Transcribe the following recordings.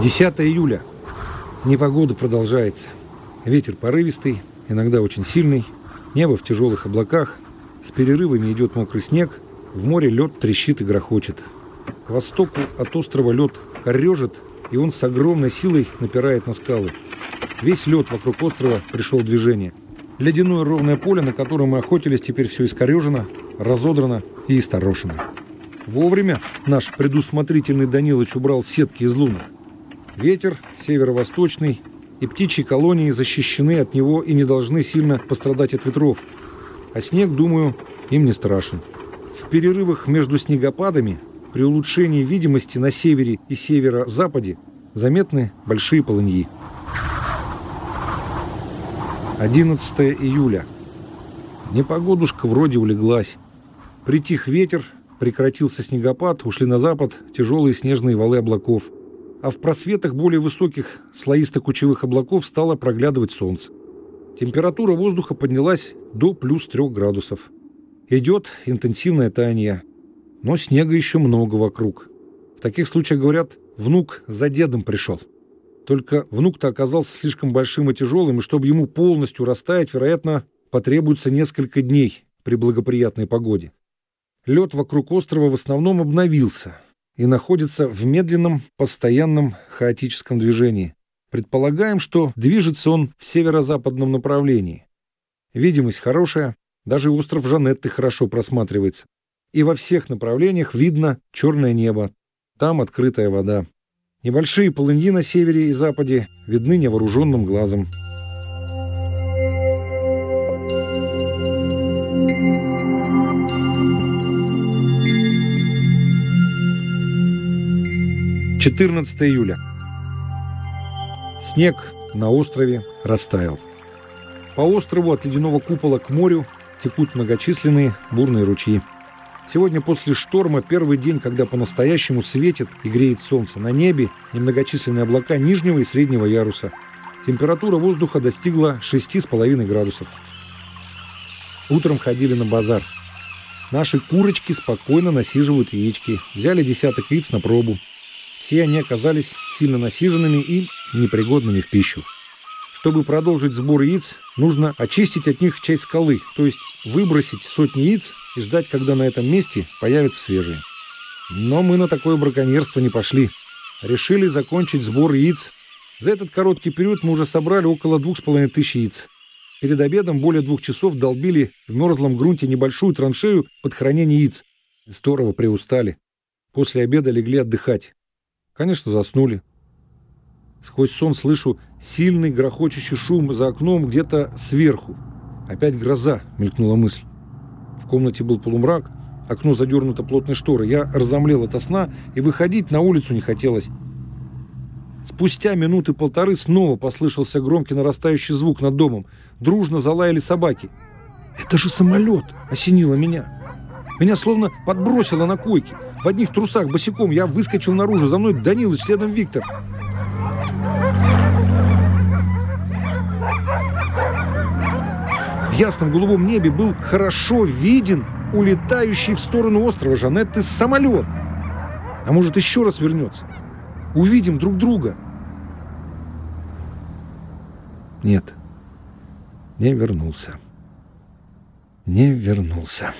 10 июля. Непогода продолжается. Ветер порывистый, иногда очень сильный. Небо в тяжелых облаках. С перерывами идет мокрый снег. В море лед трещит и грохочет. К востоку от острова лед корежит, и он с огромной силой напирает на скалы. Весь лед вокруг острова пришел в движение. Ледяное ровное поле, на котором мы охотились, теперь все искорежено, разодрано и исторошено. Вовремя наш предусмотрительный Данилыч убрал сетки из лунок. Ветер северо-восточный, и птичьи колонии защищены от него и не должны сильно пострадать от ветров. А снег, думаю, им не страшен. В перерывах между снегопадами при улучшении видимости на севере и северо-западе заметны большие полыньи. 11 июля. Непогодушка вроде улеглась. Притих ветер, прекратился снегопад, ушли на запад тяжелые снежные валы облаков. А в просветах более высоких слоисто-кучевых облаков стало проглядывать солнце. Температура воздуха поднялась до плюс 3 градусов. Идет интенсивное таяние. Но снега еще много вокруг. В таких случаях говорят, внук за дедом пришел. Только внук-то оказался слишком большим и тяжелым, и чтобы ему полностью растаять, вероятно, потребуется несколько дней при благоприятной погоде. Лед вокруг острова в основном обновился и находится в медленном, постоянном хаотическом движении. Предполагаем, что движется он в северо-западном направлении. Видимость хорошая, даже остров Жанетты хорошо просматривается. И во всех направлениях видно черное небо, там открытая вода. Небольшие полыньи на севере и западе видны невооруженным глазом. Четырнадцатое июля. Снег на острове растаял. По острову от ледяного купола к морю текут многочисленные бурные ручьи. Сегодня после шторма первый день, когда по-настоящему светит и греет солнце. На небе немногочисленные облака нижнего и среднего яруса. Температура воздуха достигла 6,5 градусов. Утром ходили на базар. Наши курочки спокойно насиживают яички. Взяли десяток яиц на пробу. Все они оказались сильно насиженными и непригодными в пищу. Чтобы продолжить сбор яиц, нужно очистить от них часть скалы, то есть выбросить сотни яиц и ждать, когда на этом месте появятся свежие. Но мы на такое браконьерство не пошли. Решили закончить сбор яиц. За этот короткий период мы уже собрали около двух с половиной тысяч яиц. Перед обедом более двух часов долбили в мерзлом грунте небольшую траншею под хранение яиц. Здорово приустали. После обеда легли отдыхать. Конечно, заснули. Сквозь сон слышу сильный грохочущий шум за окном где-то сверху. Опять гроза, мелькнула мысль. В комнате был полумрак, окно задернуто плотной шторой. Я разомлел от сна, и выходить на улицу не хотелось. Спустя минуты полторы снова послышался громкий нарастающий звук над домом. Дружно залаяли собаки. «Это же самолет!» — осенило меня. Меня словно подбросило на койке. В одних трусах босиком я выскочил наружу. За мной Данилыч, следом Виктор. В ясном голубом небе был хорошо виден улетающий в сторону острова Жанетты самолет. А может, еще раз вернется? Увидим друг друга. Нет, не вернулся. Не вернулся.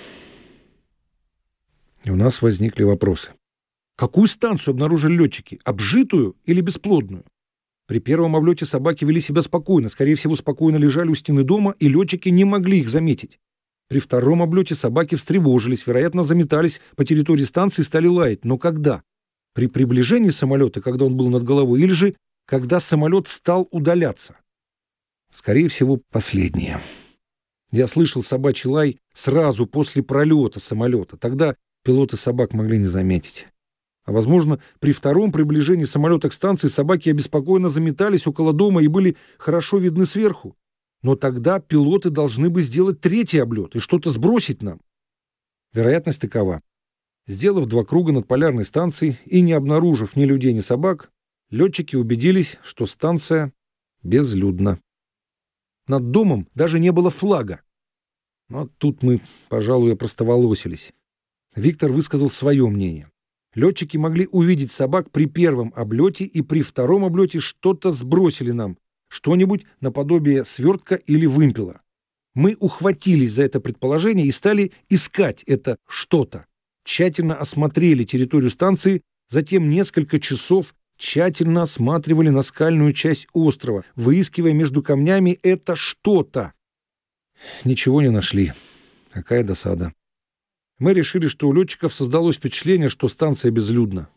И у нас возникли вопросы. Какую станцию обнаружили летчики? Обжитую или бесплодную? При первом облете собаки вели себя спокойно, скорее всего, спокойно лежали у стены дома, и летчики не могли их заметить. При втором облете собаки встревожились, вероятно, заметались по территории станции и стали лаять. Но когда? При приближении самолета, когда он был над головой, или же когда самолет стал удаляться? Скорее всего, последнее. Я слышал собачий лай сразу после пролета самолета. Тогда пилоты собак могли не заметить. А, возможно, при втором приближении самолета к станции собаки обеспокоенно заметались около дома и были хорошо видны сверху. Но тогда пилоты должны бы сделать третий облет и что-то сбросить нам. Вероятность такова. Сделав два круга над полярной станцией и не обнаружив ни людей, ни собак, летчики убедились, что станция безлюдна. Над домом даже не было флага. Но тут мы, пожалуй, опростоволосились. Виктор высказал свое мнение. Летчики могли увидеть собак при первом облете и при втором облете что-то сбросили нам, что-нибудь наподобие свертка или вымпела. Мы ухватились за это предположение и стали искать это что-то. Тщательно осмотрели территорию станции, затем несколько часов тщательно осматривали наскальную часть острова, выискивая между камнями это что-то. Ничего не нашли. Какая досада. Мы решили, что у летчиков создалось впечатление, что станция безлюдна.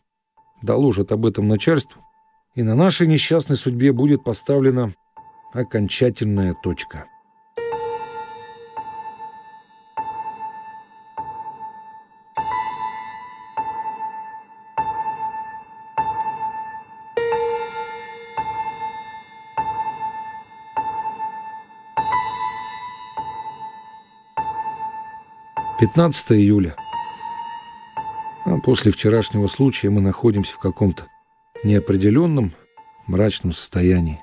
Доложат об этом начальству, и на нашей несчастной судьбе будет поставлена окончательная точка. 15 июля. А после вчерашнего случая мы находимся в каком-то неопределенном, мрачном состоянии.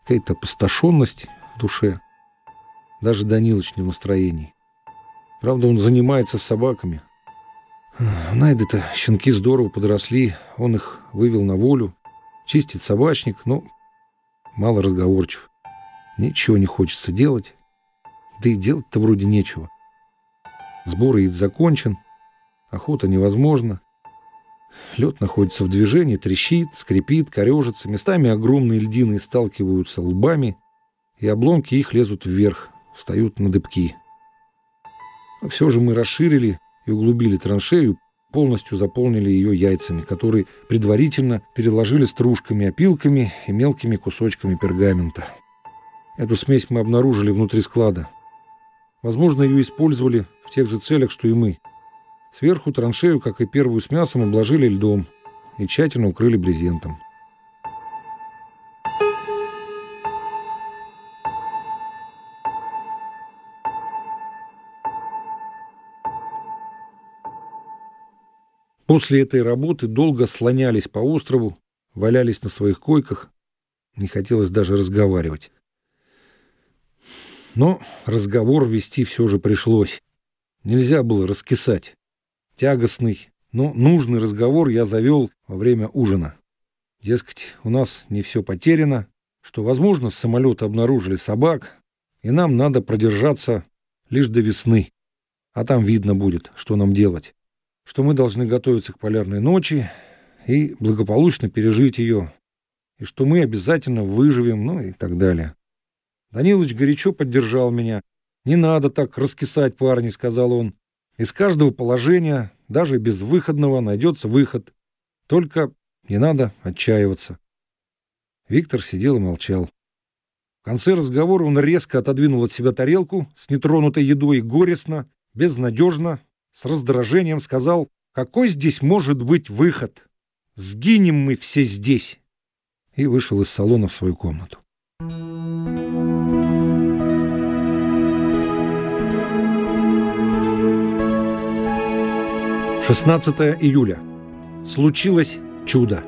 Какая-то опустошенность в душе. Даже Данилыч не в настроении. Правда, он занимается с собаками. Найды-то щенки здорово подросли, он их вывел на волю, чистит собачник, но мало разговорчив. Ничего не хочется делать. Да и делать-то вроде нечего. Сбор яиц закончен. Охота невозможна. Лед находится в движении, трещит, скрипит, корежится. Местами огромные льдины сталкиваются лбами, и обломки их лезут вверх, встают на дыбки. Но все же мы расширили и углубили траншею, полностью заполнили ее яйцами, которые предварительно переложили стружками, опилками и мелкими кусочками пергамента. Эту смесь мы обнаружили внутри склада. Возможно, ее использовали в тех же целях, что и мы. Сверху траншею, как и первую с мясом, обложили льдом и тщательно укрыли брезентом. После этой работы долго слонялись по острову, валялись на своих койках. Не хотелось даже разговаривать. Но разговор вести все же пришлось. Нельзя было раскисать. Тягостный, но нужный разговор я завел во время ужина. Дескать, у нас не все потеряно, что, возможно, с самолета обнаружили собак, и нам надо продержаться лишь до весны. А там видно будет, что нам делать. Что мы должны готовиться к полярной ночи и благополучно пережить ее. И что мы обязательно выживем, ну и так далее. Данилыч горячо поддержал меня. «Не надо так раскисать, парни», — сказал он. «Из каждого положения, даже безвыходного, найдется выход. Только не надо отчаиваться». Виктор сидел и молчал. В конце разговора он резко отодвинул от себя тарелку с нетронутой едой и горестно, безнадежно, с раздражением сказал, «Какой здесь может быть выход? Сгинем мы все здесь!» И вышел из салона в свою комнату. 16 июля. Случилось чудо.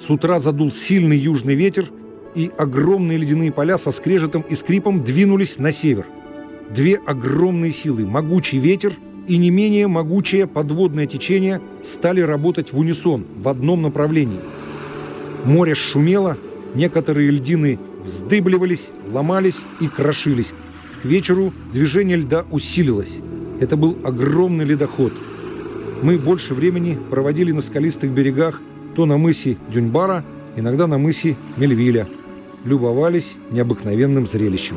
С утра задул сильный южный ветер, и огромные ледяные поля со скрежетом и скрипом двинулись на север. Две огромные силы, могучий ветер и не менее могучее подводное течение стали работать в унисон, в одном направлении. Море шумело, некоторые льдины вздыбливались, ломались и крошились. К вечеру движение льда усилилось. Это был огромный ледоход – мы больше времени проводили на скалистых берегах, то на мысе Дюньбара, иногда на мысе Мельвиля. Любовались необыкновенным зрелищем.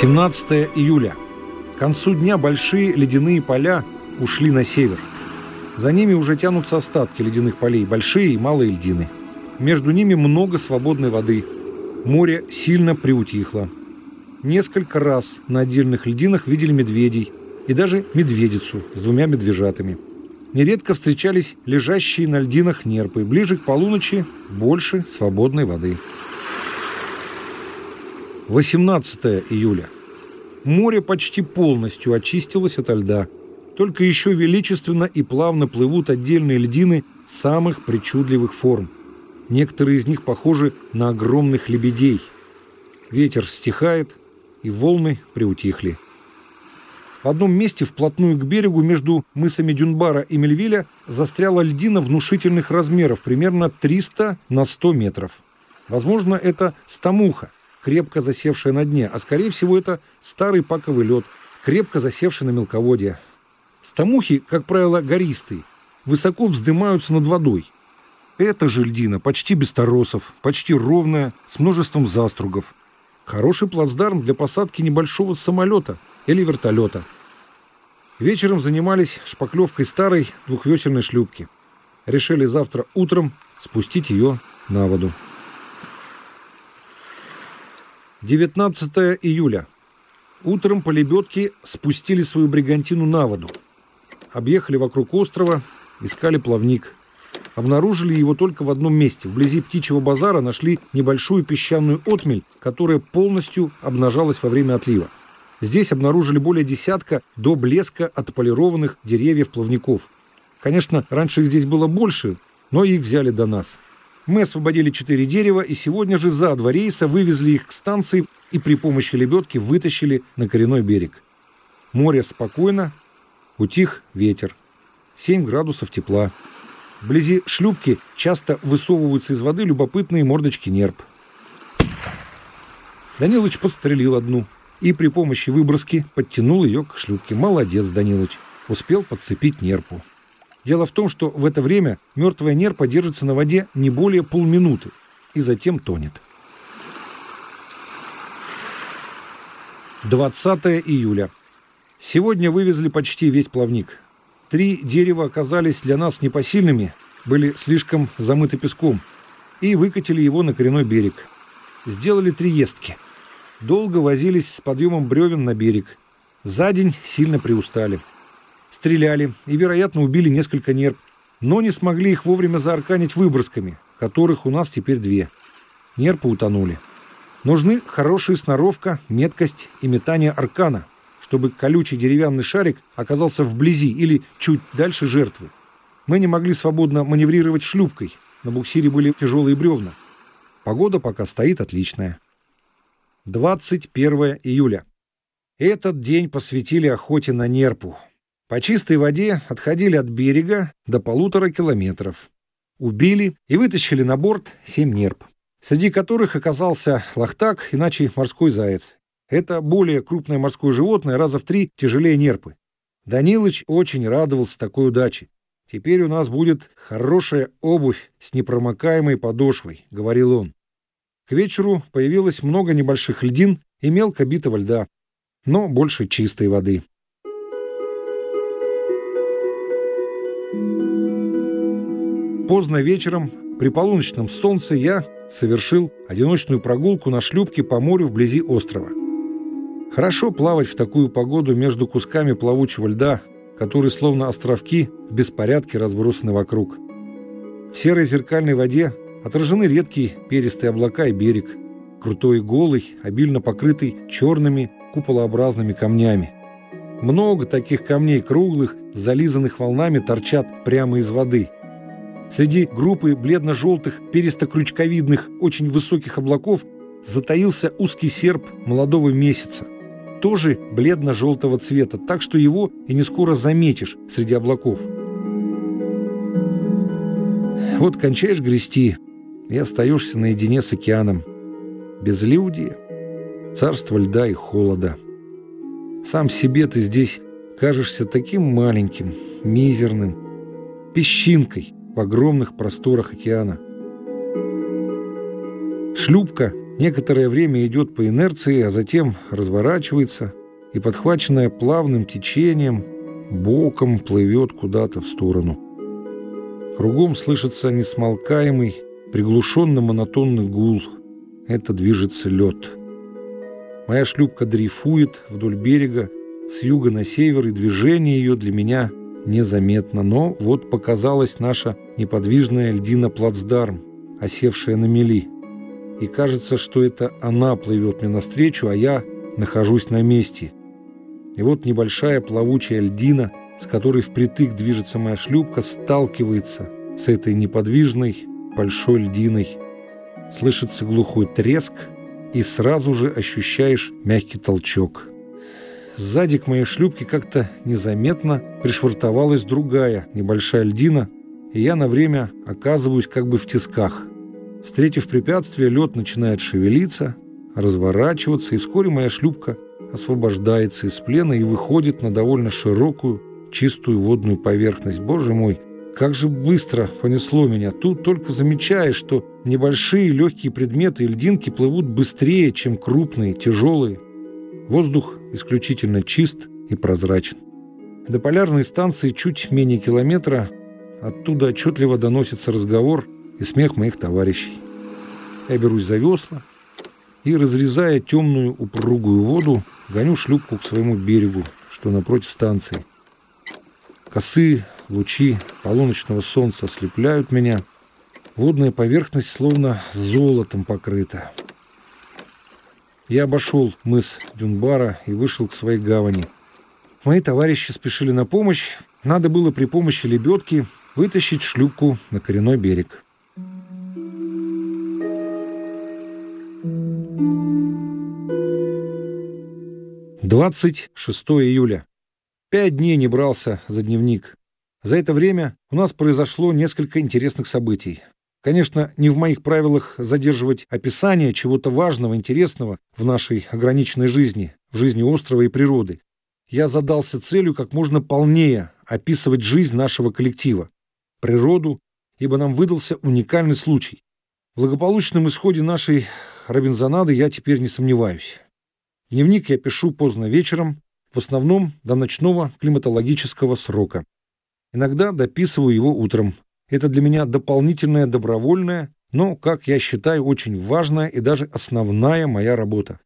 Семнадцатое июля. К концу дня большие ледяные поля ушли на север. За ними уже тянутся остатки ледяных полей, большие и малые льдины. Между ними много свободной воды. Море сильно приутихло. Несколько раз на отдельных льдинах видели медведей и даже медведицу с двумя медвежатами. Нередко встречались лежащие на льдинах нерпы. Ближе к полуночи больше свободной воды. 18 июля. Море почти полностью очистилось от льда. Только еще величественно и плавно плывут отдельные льдины самых причудливых форм. Некоторые из них похожи на огромных лебедей. Ветер стихает, и волны приутихли. В одном месте вплотную к берегу между мысами Дюнбара и Мельвиля застряла льдина внушительных размеров, примерно 300 на 100 метров. Возможно, это стамуха, крепко засевшая на дне, а скорее всего это старый паковый лед, крепко засевший на мелководье. Стамухи, как правило, гористые, высоко вздымаются над водой. Эта же льдина почти без торосов, почти ровная, с множеством застругов. Хороший плацдарм для посадки небольшого самолета или вертолета. Вечером занимались шпаклевкой старой двухвечерной шлюпки. Решили завтра утром спустить ее на воду. 19 июля. Утром по лебедке спустили свою бригантину на воду. Объехали вокруг острова, искали плавник. Обнаружили его только в одном месте. Вблизи птичьего базара нашли небольшую песчаную отмель, которая полностью обнажалась во время отлива. Здесь обнаружили более десятка до блеска отполированных деревьев плавников. Конечно, раньше их здесь было больше, но их взяли до нас. Мы освободили четыре дерева и сегодня же за два рейса вывезли их к станции и при помощи лебедки вытащили на коренной берег. Море спокойно, утих ветер. 7 градусов тепла. Вблизи шлюпки часто высовываются из воды любопытные мордочки нерп. Данилыч подстрелил одну и при помощи выброски подтянул ее к шлюпке. Молодец, Данилыч. Успел подцепить нерпу. Дело в том, что в это время мертвая нерпа держится на воде не более полминуты и затем тонет. 20 июля. Сегодня вывезли почти весь плавник. Три дерева оказались для нас непосильными, были слишком замыты песком, и выкатили его на коренной берег. Сделали три естки. Долго возились с подъемом бревен на берег. За день сильно приустали стреляли и, вероятно, убили несколько нерп, но не смогли их вовремя заарканить выбросками, которых у нас теперь две. Нерпы утонули. Нужны хорошая сноровка, меткость и метание аркана, чтобы колючий деревянный шарик оказался вблизи или чуть дальше жертвы. Мы не могли свободно маневрировать шлюпкой, на буксире были тяжелые бревна. Погода пока стоит отличная. 21 июля. Этот день посвятили охоте на нерпу. По чистой воде отходили от берега до полутора километров. Убили и вытащили на борт семь нерп, среди которых оказался лохтак, иначе морской заяц. Это более крупное морское животное, раза в три тяжелее нерпы. Данилыч очень радовался такой удаче. «Теперь у нас будет хорошая обувь с непромокаемой подошвой», — говорил он. К вечеру появилось много небольших льдин и мелко битого льда, но больше чистой воды. Поздно вечером, при полуночном солнце, я совершил одиночную прогулку на шлюпке по морю вблизи острова. Хорошо плавать в такую погоду между кусками плавучего льда, которые словно островки в беспорядке разбросаны вокруг. В серой зеркальной воде отражены редкие перистые облака и берег, крутой и голый, обильно покрытый черными куполообразными камнями. Много таких камней круглых, зализанных волнами, торчат прямо из воды – Среди группы бледно-желтых, перисто-крючковидных, очень высоких облаков затаился узкий серп молодого месяца, тоже бледно-желтого цвета, так что его и не скоро заметишь среди облаков. Вот кончаешь грести и остаешься наедине с океаном. Безлюдие, царство льда и холода. Сам себе ты здесь кажешься таким маленьким, мизерным, песчинкой – в огромных просторах океана. Шлюпка некоторое время идет по инерции, а затем разворачивается и, подхваченная плавным течением, боком плывет куда-то в сторону. Кругом слышится несмолкаемый, приглушенно-монотонный гул. Это движется лед. Моя шлюпка дрейфует вдоль берега с юга на север, и движение ее для меня – незаметно, но вот показалась наша неподвижная льдина плацдарм, осевшая на мели. И кажется, что это она плывет мне навстречу, а я нахожусь на месте. И вот небольшая плавучая льдина с которой впритык движется моя шлюпка, сталкивается с этой неподвижной большой льдиной. Слышится глухой треск, и сразу же ощущаешь мягкий толчок. Сзади к моей шлюпке как-то незаметно пришвартовалась другая небольшая льдина, и я на время оказываюсь как бы в тисках. Встретив препятствие, лед начинает шевелиться, разворачиваться, и вскоре моя шлюпка освобождается из плена и выходит на довольно широкую, чистую водную поверхность. Боже мой, как же быстро понесло меня. Тут только замечаешь, что небольшие легкие предметы и льдинки плывут быстрее, чем крупные, тяжелые. Воздух исключительно чист и прозрачен. До полярной станции чуть менее километра. Оттуда отчетливо доносится разговор и смех моих товарищей. Я берусь за весла и, разрезая темную упругую воду, гоню шлюпку к своему берегу, что напротив станции. Косы Лучи полуночного солнца ослепляют меня. Водная поверхность словно золотом покрыта. Я обошел мыс Дюнбара и вышел к своей гавани. Мои товарищи спешили на помощь. Надо было при помощи лебедки вытащить шлюпку на коренной берег. Двадцать шестое июля. Пять дней не брался за дневник. За это время у нас произошло несколько интересных событий. Конечно, не в моих правилах задерживать описание чего-то важного, интересного в нашей ограниченной жизни, в жизни острова и природы. Я задался целью как можно полнее описывать жизнь нашего коллектива, природу, ибо нам выдался уникальный случай. В благополучном исходе нашей Робинзонады я теперь не сомневаюсь. Дневник я пишу поздно вечером, в основном до ночного климатологического срока. Иногда дописываю его утром. Это для меня дополнительная добровольная, но, как я считаю, очень важная и даже основная моя работа.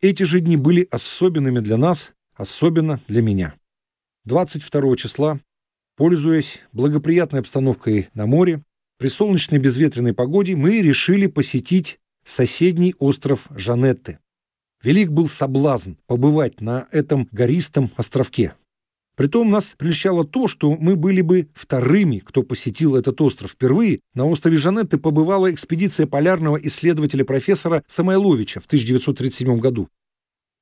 Эти же дни были особенными для нас, особенно для меня. 22 числа, пользуясь благоприятной обстановкой на море, при солнечной безветренной погоде мы решили посетить соседний остров Жанетты. Велик был соблазн побывать на этом гористом островке. Притом нас прельщало то, что мы были бы вторыми, кто посетил этот остров. Впервые на острове Жанетты побывала экспедиция полярного исследователя профессора Самойловича в 1937 году.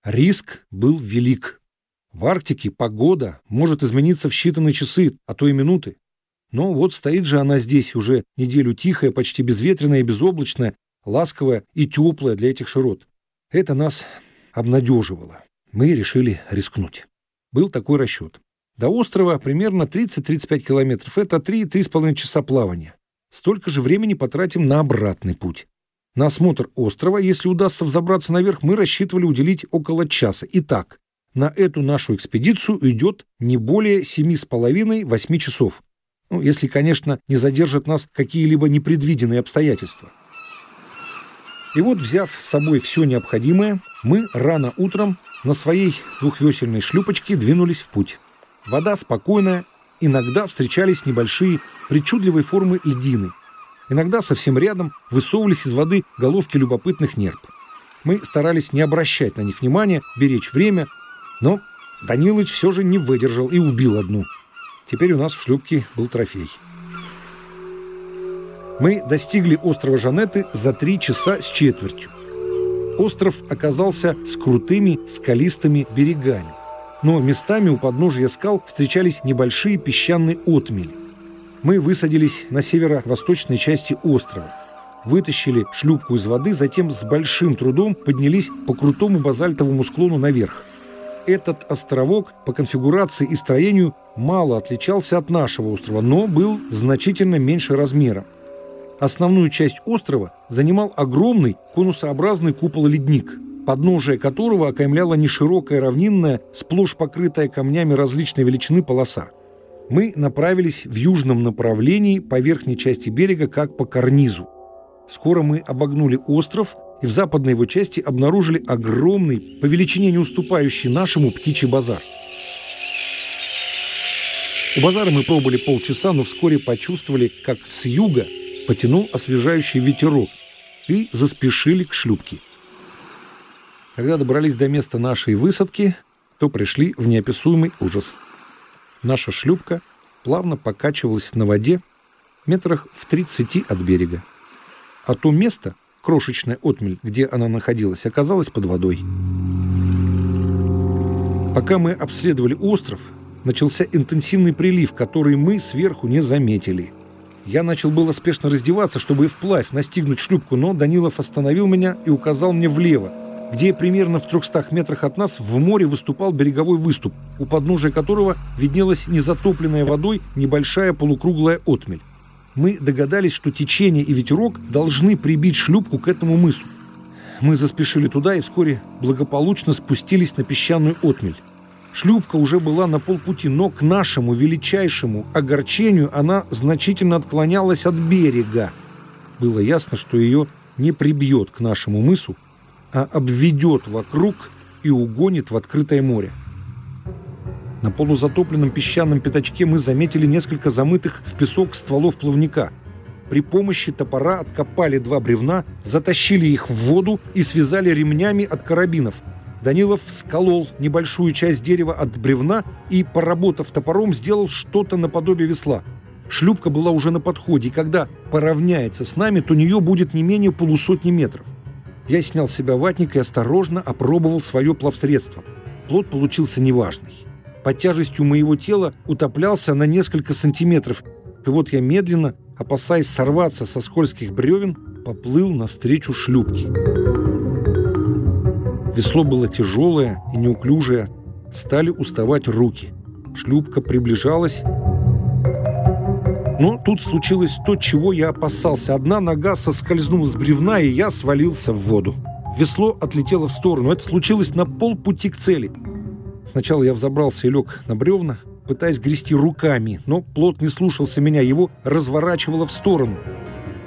Риск был велик. В Арктике погода может измениться в считанные часы, а то и минуты. Но вот стоит же она здесь уже неделю тихая, почти безветренная и безоблачная, ласковая и теплая для этих широт. Это нас обнадеживало. Мы решили рискнуть. Был такой расчет. До острова примерно 30-35 километров. Это 3-3,5 часа плавания. Столько же времени потратим на обратный путь. На осмотр острова, если удастся взобраться наверх, мы рассчитывали уделить около часа. Итак, на эту нашу экспедицию идет не более 7,5-8 часов. Ну, если, конечно, не задержат нас какие-либо непредвиденные обстоятельства. И вот, взяв с собой все необходимое, мы рано утром на своей двухвесельной шлюпочке двинулись в путь. Вода спокойная, иногда встречались небольшие причудливой формы льдины. Иногда совсем рядом высовывались из воды головки любопытных нерп. Мы старались не обращать на них внимания, беречь время, но Данилыч все же не выдержал и убил одну. Теперь у нас в шлюпке был трофей. Мы достигли острова Жанеты за три часа с четвертью. Остров оказался с крутыми скалистыми берегами но местами у подножия скал встречались небольшие песчаные отмели. Мы высадились на северо-восточной части острова, вытащили шлюпку из воды, затем с большим трудом поднялись по крутому базальтовому склону наверх. Этот островок по конфигурации и строению мало отличался от нашего острова, но был значительно меньше размером. Основную часть острова занимал огромный конусообразный купол-ледник – подножие которого окаймляла неширокая равнинная, сплошь покрытая камнями различной величины полоса. Мы направились в южном направлении по верхней части берега, как по карнизу. Скоро мы обогнули остров и в западной его части обнаружили огромный, по величине не уступающий нашему птичий базар. У базара мы пробыли полчаса, но вскоре почувствовали, как с юга потянул освежающий ветерок и заспешили к шлюпке. Когда добрались до места нашей высадки, то пришли в неописуемый ужас. Наша шлюпка плавно покачивалась на воде метрах в 30 от берега. А то место, крошечная отмель, где она находилась, оказалось под водой. Пока мы обследовали остров, начался интенсивный прилив, который мы сверху не заметили. Я начал было спешно раздеваться, чтобы вплавь настигнуть шлюпку, но Данилов остановил меня и указал мне влево, где примерно в 300 метрах от нас в море выступал береговой выступ, у подножия которого виднелась незатопленная водой небольшая полукруглая отмель. Мы догадались, что течение и ветерок должны прибить шлюпку к этому мысу. Мы заспешили туда и вскоре благополучно спустились на песчаную отмель. Шлюпка уже была на полпути, но к нашему величайшему огорчению она значительно отклонялась от берега. Было ясно, что ее не прибьет к нашему мысу, а обведет вокруг и угонит в открытое море. На полузатопленном песчаном пятачке мы заметили несколько замытых в песок стволов плавника. При помощи топора откопали два бревна, затащили их в воду и связали ремнями от карабинов – Данилов сколол небольшую часть дерева от бревна и, поработав топором, сделал что-то наподобие весла. Шлюпка была уже на подходе, и когда поравняется с нами, то нее будет не менее полусотни метров. Я снял с себя ватник и осторожно опробовал свое плавсредство. Плод получился неважный. Под тяжестью моего тела утоплялся на несколько сантиметров, и вот я медленно, опасаясь сорваться со скользких бревен, поплыл навстречу шлюпке. Весло было тяжелое и неуклюжее. Стали уставать руки. Шлюпка приближалась. Но тут случилось то, чего я опасался. Одна нога соскользнула с бревна, и я свалился в воду. Весло отлетело в сторону. Это случилось на полпути к цели. Сначала я взобрался и лег на бревна, пытаясь грести руками, но плот не слушался меня, его разворачивало в сторону.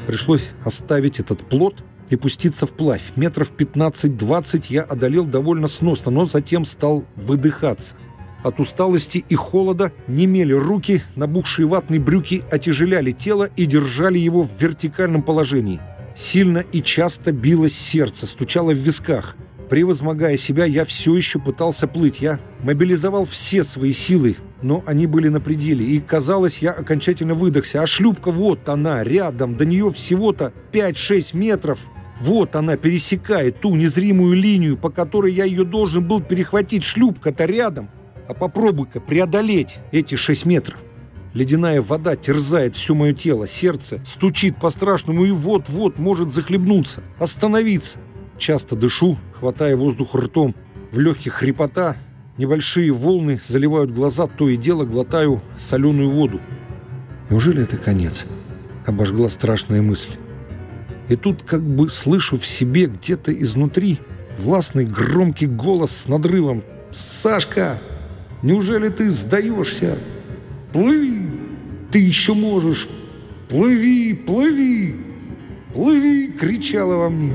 Пришлось оставить этот плот и пуститься вплавь. Метров 15-20 я одолел довольно сносно, но затем стал выдыхаться. От усталости и холода немели руки, набухшие ватные брюки отяжеляли тело и держали его в вертикальном положении. Сильно и часто билось сердце, стучало в висках. Превозмогая себя, я все еще пытался плыть. Я мобилизовал все свои силы, но они были на пределе, и, казалось, я окончательно выдохся. А шлюпка вот она, рядом, до нее всего-то 5-6 метров. Вот она пересекает ту незримую линию, по которой я ее должен был перехватить. Шлюпка-то рядом. А попробуй-ка преодолеть эти шесть метров. Ледяная вода терзает все мое тело, сердце стучит по-страшному и вот-вот может захлебнуться, остановиться. Часто дышу, хватая воздух ртом. В легких хрипота, небольшие волны заливают глаза, то и дело глотаю соленую воду. Неужели это конец? Обожгла страшная мысль. И тут как бы слышу в себе где-то изнутри властный громкий голос с надрывом «Сашка, неужели ты сдаешься? Плыви! Ты еще можешь! Плыви, плыви! Плыви!» кричала во мне.